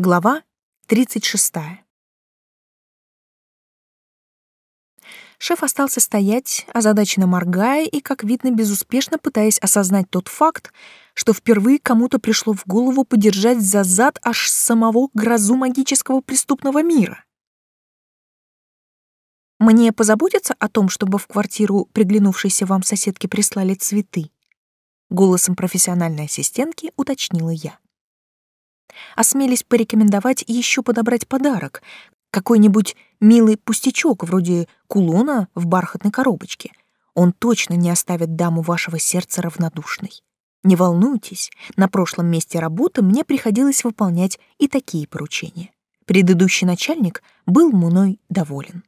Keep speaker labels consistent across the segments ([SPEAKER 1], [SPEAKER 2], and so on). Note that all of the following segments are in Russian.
[SPEAKER 1] Глава 36. Шеф остался стоять, озадаченно моргая и, как видно, безуспешно пытаясь осознать тот факт, что впервые кому-то пришло в голову подержать за зад аж самого грозу магического преступного мира. «Мне позаботиться о том, чтобы в квартиру приглянувшейся вам соседки прислали цветы?» Голосом профессиональной ассистентки уточнила я осмелись порекомендовать еще подобрать подарок, какой-нибудь милый пустячок вроде кулона в бархатной коробочке. Он точно не оставит даму вашего сердца равнодушной. Не волнуйтесь, на прошлом месте работы мне приходилось выполнять и такие поручения. Предыдущий начальник был мной доволен.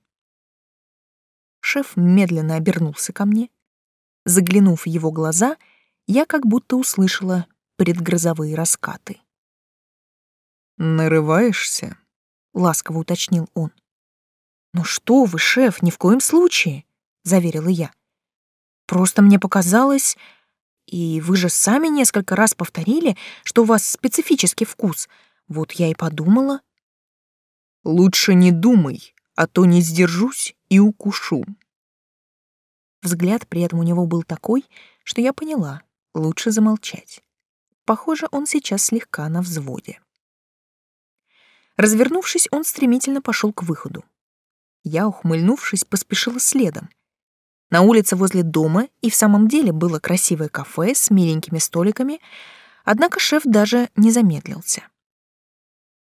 [SPEAKER 1] Шеф медленно обернулся ко мне. Заглянув в его глаза, я как будто услышала предгрозовые раскаты.
[SPEAKER 2] «Нарываешься?»
[SPEAKER 1] — ласково уточнил он. «Ну что вы, шеф, ни в коем случае», — заверила я. «Просто мне показалось, и вы же сами несколько раз повторили, что у вас специфический вкус. Вот я и подумала».
[SPEAKER 2] «Лучше не думай, а то не сдержусь и укушу».
[SPEAKER 1] Взгляд при этом у него был такой, что я поняла, лучше замолчать. Похоже, он сейчас слегка на взводе. Развернувшись, он стремительно пошел к выходу. Я, ухмыльнувшись, поспешила следом. На улице возле дома и в самом деле было красивое кафе с миленькими столиками, однако шеф даже не замедлился.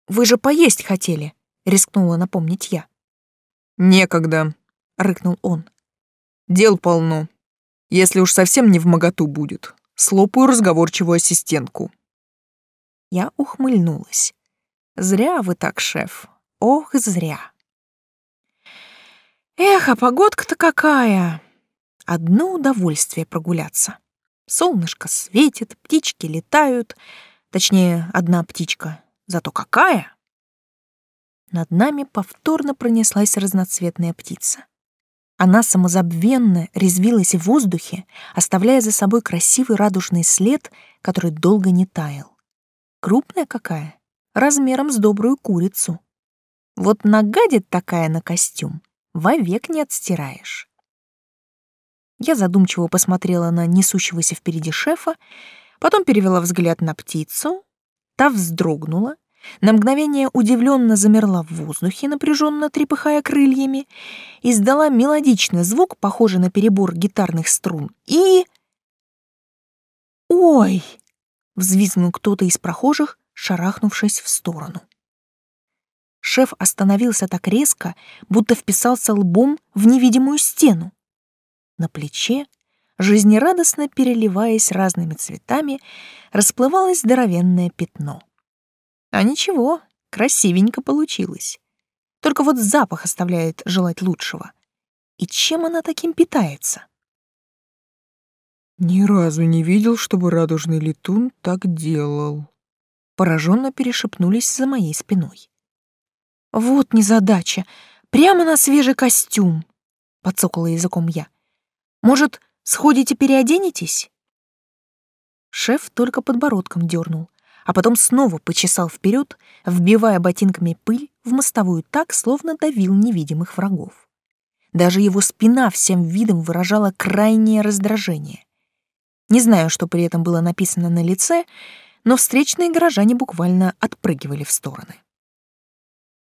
[SPEAKER 1] «Вы же поесть хотели», — рискнула напомнить я.
[SPEAKER 2] «Некогда», — рыкнул он. «Дел полно. Если уж совсем не в моготу будет, слопаю разговорчивую ассистентку».
[SPEAKER 1] Я ухмыльнулась. Зря вы так, шеф. Ох, зря. Эх, а погодка-то какая! Одно удовольствие прогуляться. Солнышко светит, птички летают. Точнее, одна птичка. Зато какая! Над нами повторно пронеслась разноцветная птица. Она самозабвенно резвилась в воздухе, оставляя за собой красивый радужный след, который долго не таял. Крупная какая? Размером с добрую курицу. Вот нагадит такая на костюм, вовек не отстираешь. Я задумчиво посмотрела на несущегося впереди шефа, потом перевела взгляд на птицу, та вздрогнула, на мгновение удивленно замерла в воздухе, напряженно трепыхая крыльями, издала мелодичный звук, похожий на перебор гитарных струн, и... «Ой!» — взвизгнул кто-то из прохожих, шарахнувшись в сторону. Шеф остановился так резко, будто вписался лбом в невидимую стену. На плече, жизнерадостно переливаясь разными цветами, расплывалось здоровенное пятно. А ничего, красивенько получилось. Только вот запах оставляет желать лучшего. И чем она таким питается?
[SPEAKER 2] Ни разу не видел, чтобы радужный летун так делал,
[SPEAKER 1] пораженно перешепнулись за моей спиной. «Вот незадача! Прямо на свежий костюм!» — подсокала языком я. «Может, сходите переоденетесь?» Шеф только подбородком дернул, а потом снова почесал вперед, вбивая ботинками пыль в мостовую так, словно давил невидимых врагов. Даже его спина всем видом выражала крайнее раздражение. Не знаю, что при этом было написано на лице, но встречные горожане буквально отпрыгивали в стороны.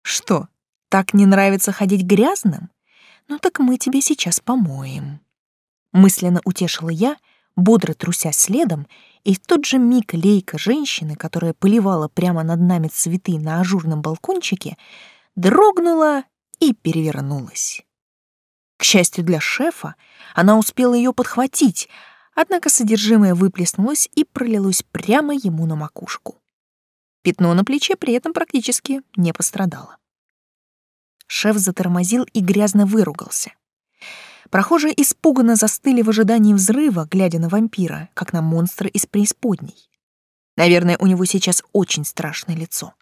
[SPEAKER 1] «Что, так не нравится ходить грязным? Ну так мы тебе сейчас помоем». Мысленно утешила я, бодро труся следом, и в тот же миг лейка женщины, которая поливала прямо над нами цветы на ажурном балкончике, дрогнула и перевернулась. К счастью для шефа, она успела ее подхватить, однако содержимое выплеснулось и пролилось прямо ему на макушку. Пятно на плече при этом практически не пострадало. Шеф затормозил и грязно выругался. Прохожие испуганно застыли в ожидании взрыва, глядя на вампира, как на монстра из преисподней. Наверное, у него сейчас очень страшное лицо.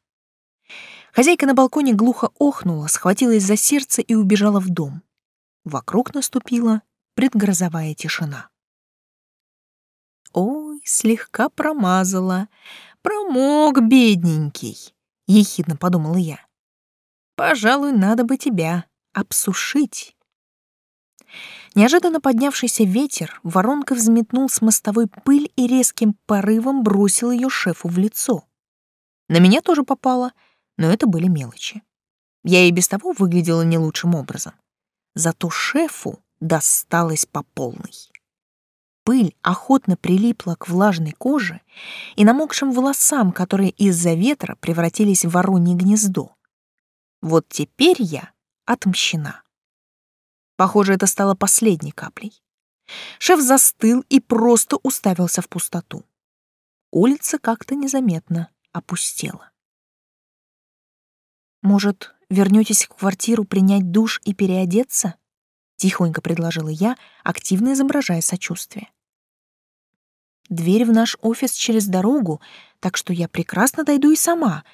[SPEAKER 1] Хозяйка на балконе глухо охнула, схватилась за сердце и убежала в дом. Вокруг наступила предгрозовая тишина. Ой, слегка промазала. Промок, бедненький. ехидно подумала я. Пожалуй, надо бы тебя обсушить. Неожиданно поднявшийся ветер воронкой взметнул с мостовой пыль и резким порывом бросил ее шефу в лицо. На меня тоже попало, но это были мелочи. Я и без того выглядела не лучшим образом. Зато шефу досталось по полной. Пыль охотно прилипла к влажной коже и намокшим волосам, которые из-за ветра превратились в воронье гнездо. Вот теперь я отмщена. Похоже, это стало последней каплей. Шеф застыл и просто уставился в пустоту. Улица как-то незаметно опустела. «Может, вернётесь в квартиру принять душ и переодеться?» — тихонько предложила я, активно изображая сочувствие. «Дверь в наш офис через дорогу, так что я прекрасно дойду и сама.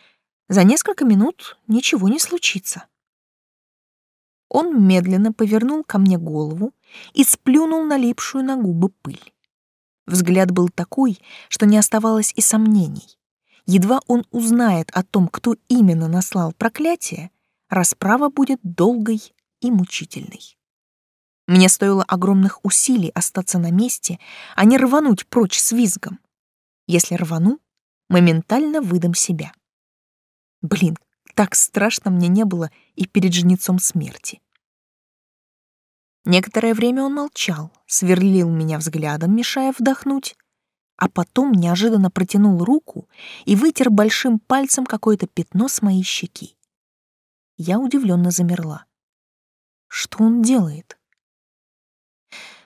[SPEAKER 1] За несколько минут ничего не случится». Он медленно повернул ко мне голову и сплюнул налипшую на губы пыль. Взгляд был такой, что не оставалось и сомнений. Едва он узнает о том, кто именно наслал проклятие, расправа будет долгой и мучительной. Мне стоило огромных усилий остаться на месте, а не рвануть прочь с визгом. Если рвану, моментально выдам себя. Блин, так страшно мне не было и перед жнецом смерти. Некоторое время он молчал, сверлил меня взглядом, мешая вдохнуть, а потом неожиданно протянул руку и вытер большим пальцем какое-то пятно с моей щеки. Я удивленно замерла. Что он делает?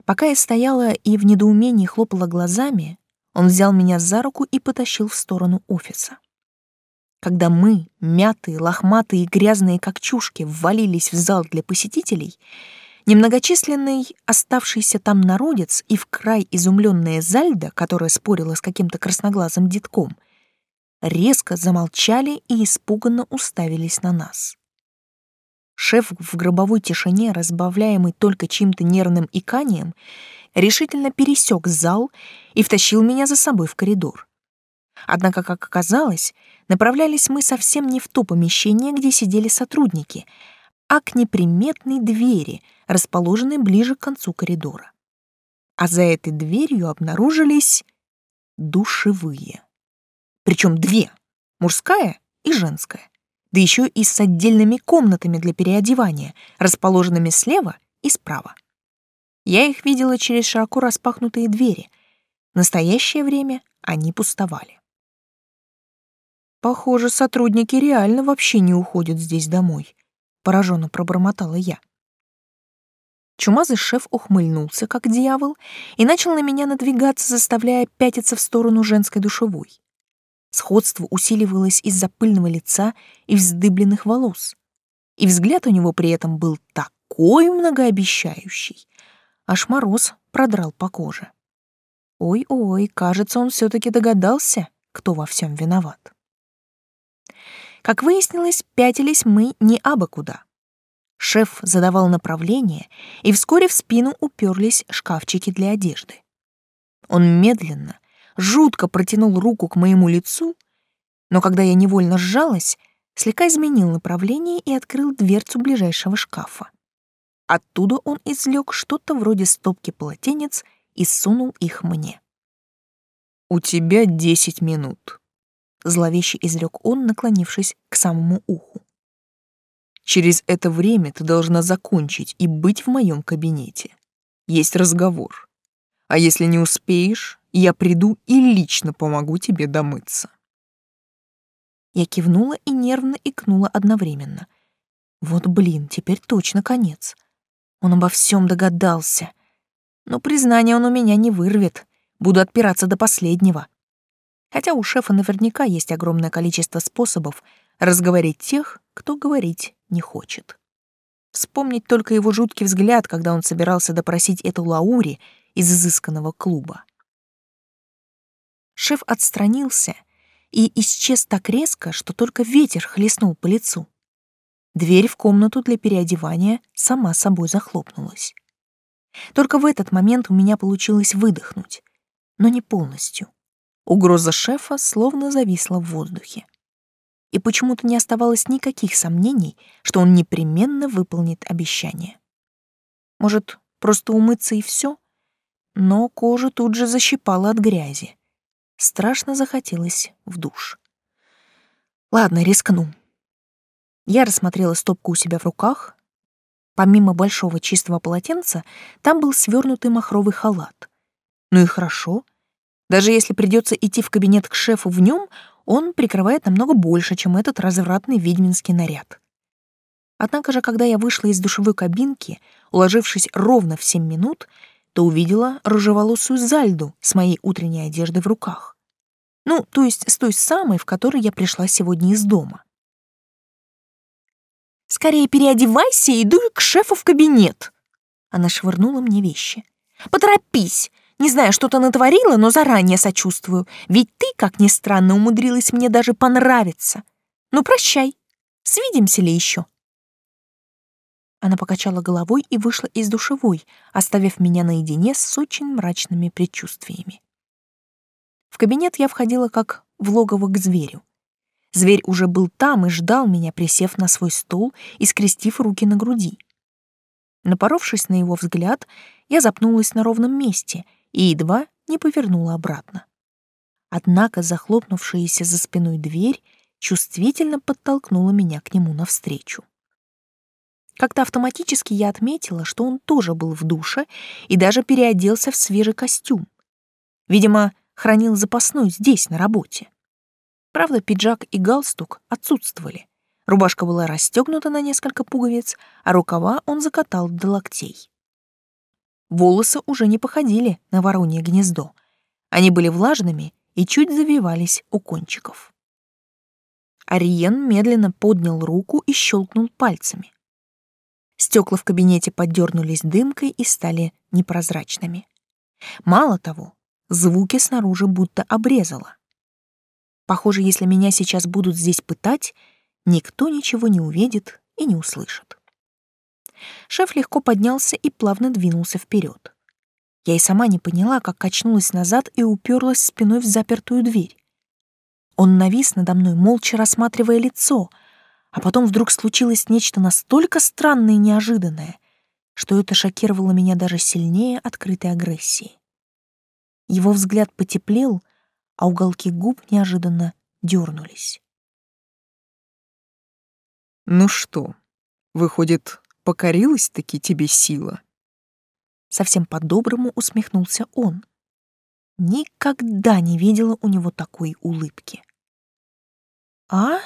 [SPEAKER 1] Пока я стояла и в недоумении хлопала глазами, он взял меня за руку и потащил в сторону офиса. Когда мы, мятые, лохматые и грязные как чушки, ввалились в зал для посетителей, Немногочисленный оставшийся там народец и в край изумленная Зальда, которая спорила с каким-то красноглазым детком, резко замолчали и испуганно уставились на нас. Шеф в гробовой тишине, разбавляемый только чьим-то нервным иканием, решительно пересек зал и втащил меня за собой в коридор. Однако, как оказалось, направлялись мы совсем не в то помещение, где сидели сотрудники — а к неприметной двери, расположенной ближе к концу коридора. А за этой дверью обнаружились душевые. Причем две — мужская и женская, да еще и с отдельными комнатами для переодевания, расположенными слева и справа. Я их видела через широко распахнутые двери. В настоящее время они пустовали. Похоже, сотрудники реально вообще не уходят здесь домой пораженно пробормотала я. Чумазый шеф ухмыльнулся, как дьявол, и начал на меня надвигаться, заставляя пятиться в сторону женской душевой. Сходство усиливалось из-за пыльного лица и вздыбленных волос. И взгляд у него при этом был такой многообещающий. Аж мороз продрал по коже. Ой-ой, кажется, он все таки догадался, кто во всем виноват. Как выяснилось, пятились мы не абы куда. Шеф задавал направление, и вскоре в спину уперлись шкафчики для одежды. Он медленно, жутко протянул руку к моему лицу, но когда я невольно сжалась, слегка изменил направление и открыл дверцу ближайшего шкафа. Оттуда он извлек что-то вроде стопки полотенец и сунул их мне. «У тебя десять минут», зловеще изрек он, наклонившись к самому уху. Через это время ты должна закончить и быть в моем кабинете. Есть разговор. А если не успеешь, я приду и лично помогу тебе домыться. Я кивнула и нервно икнула одновременно. Вот блин, теперь точно конец. Он обо всем догадался. Но признание он у меня не вырвет. Буду отпираться до последнего. Хотя у шефа наверняка есть огромное количество способов разговорить тех, кто говорить не хочет. Вспомнить только его жуткий взгляд, когда он собирался допросить эту Лаури из изысканного клуба. Шеф отстранился и исчез так резко, что только ветер хлестнул по лицу. Дверь в комнату для переодевания сама собой захлопнулась. Только в этот момент у меня получилось выдохнуть, но не полностью. Угроза шефа словно зависла в воздухе. И почему-то не оставалось никаких сомнений, что он непременно выполнит обещание. Может, просто умыться и все? Но кожу тут же защипала от грязи. Страшно захотелось в душ. Ладно, рискну. Я рассмотрела стопку у себя в руках. Помимо большого чистого полотенца, там был свернутый махровый халат. Ну и хорошо. Даже если придется идти в кабинет к шефу в нем, он прикрывает намного больше, чем этот развратный ведьминский наряд. Однако же, когда я вышла из душевой кабинки, уложившись ровно в семь минут, то увидела рыжеволосую Зальду с моей утренней одеждой в руках. Ну, то есть с той самой, в которой я пришла сегодня из дома. «Скорее переодевайся и иду к шефу в кабинет!» Она швырнула мне вещи. «Поторопись! Не знаю, что ты натворила, но заранее сочувствую. Ведь ты, как ни странно, умудрилась мне даже понравиться. Ну, прощай. Свидимся ли еще?» Она покачала головой и вышла из душевой, оставив меня наедине с очень мрачными предчувствиями. В кабинет я входила как в логово к зверю. Зверь уже был там и ждал меня, присев на свой стол и скрестив руки на груди. Напоровшись на его взгляд, я запнулась на ровном месте и едва не повернула обратно. Однако захлопнувшаяся за спиной дверь чувствительно подтолкнула меня к нему навстречу. Как-то автоматически я отметила, что он тоже был в душе и даже переоделся в свежий костюм. Видимо, хранил запасной здесь, на работе. Правда, пиджак и галстук отсутствовали. Рубашка была расстегнута на несколько пуговиц, а рукава он закатал до локтей. Волосы уже не походили на воронье гнездо. Они были влажными и чуть завивались у кончиков. Ариен медленно поднял руку и щелкнул пальцами. Стекла в кабинете подернулись дымкой и стали непрозрачными. Мало того, звуки снаружи будто обрезало. Похоже, если меня сейчас будут здесь пытать, никто ничего не увидит и не услышит. Шеф легко поднялся и плавно двинулся вперед. Я и сама не поняла, как качнулась назад и уперлась спиной в запертую дверь. Он навис надо мной, молча рассматривая лицо — а потом вдруг случилось нечто настолько странное и неожиданное, что это шокировало меня даже сильнее открытой агрессии. Его взгляд потеплел, а уголки губ неожиданно дернулись.
[SPEAKER 2] «Ну что, выходит, покорилась-таки тебе сила?»
[SPEAKER 1] Совсем по-доброму усмехнулся он. Никогда не видела у него такой улыбки. «А?»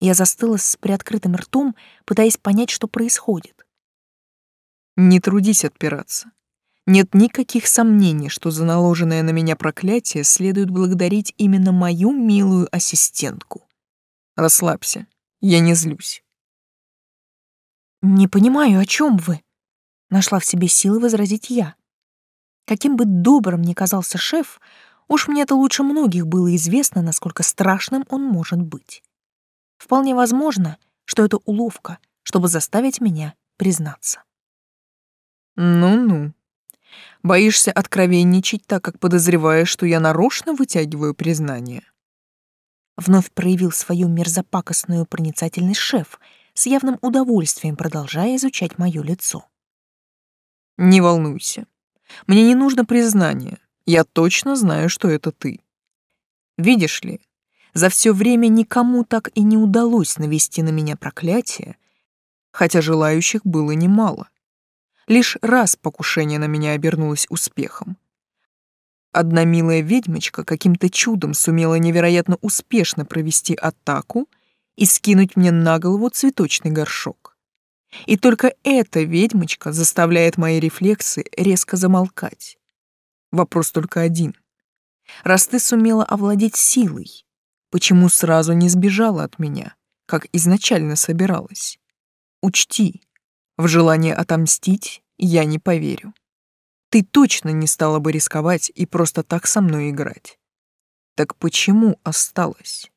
[SPEAKER 1] Я застыла с приоткрытым ртом, пытаясь понять, что происходит.
[SPEAKER 2] «Не трудись отпираться. Нет никаких сомнений, что за наложенное на меня проклятие следует благодарить именно мою милую ассистентку. Расслабься, я не злюсь».
[SPEAKER 1] «Не понимаю, о чем вы?» Нашла в себе силы возразить я. Каким бы добрым ни казался шеф, уж мне-то лучше многих было известно, насколько страшным он может быть. Вполне возможно, что это уловка, чтобы заставить меня признаться.
[SPEAKER 2] Ну-ну. Боишься откровенничать, так как подозреваешь, что я нарочно вытягиваю признание?
[SPEAKER 1] Вновь проявил свою мерзопакостную проницательность шеф, с явным удовольствием продолжая изучать мое лицо.
[SPEAKER 2] Не волнуйся. Мне не нужно признание. Я точно знаю, что это ты. Видишь ли, за все время никому так и не удалось навести на меня проклятие, хотя желающих было немало. Лишь раз покушение на меня обернулось успехом. Одна милая ведьмочка каким-то чудом сумела невероятно успешно провести атаку и скинуть мне на голову цветочный горшок. И только эта ведьмочка заставляет мои рефлексы резко замолкать. Вопрос только один. Раз ты сумела овладеть силой, Почему сразу не сбежала от меня, как изначально собиралась? Учти, в желание отомстить я не поверю. Ты точно не стала бы рисковать и просто так со мной играть. Так почему осталась?